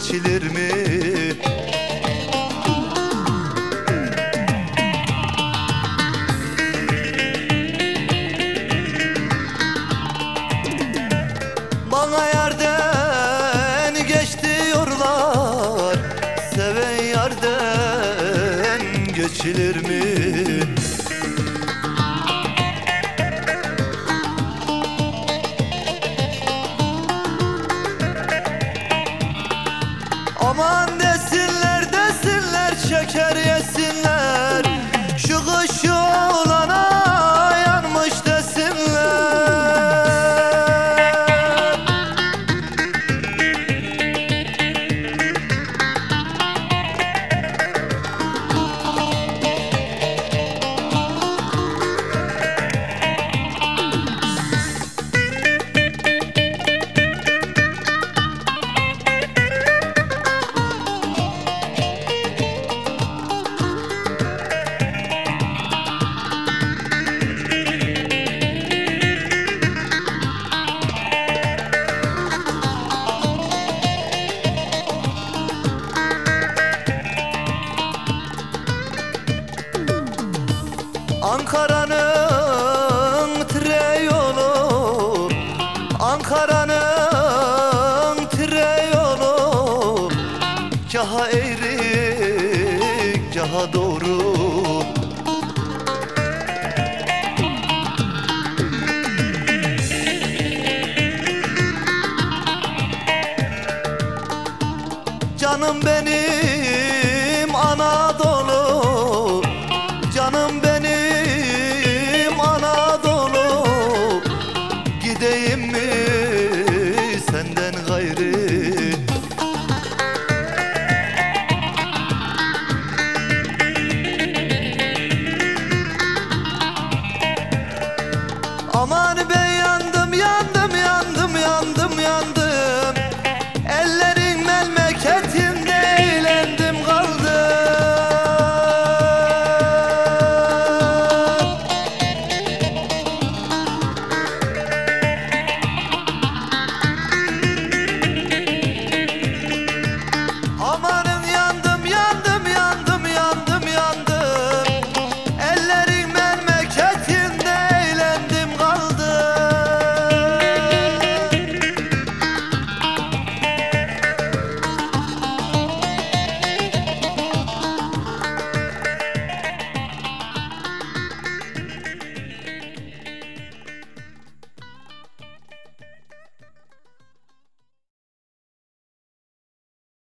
geçilir mi? Bana yerden geç diyorlar Seven yerden geçilir mi? Aman desinler desinler şeker yesinler. Şu kış Ankara'nın tire yolu Ankara'nın tire yolu Caha eğri, caha doğru. Canım benim Gideyim mi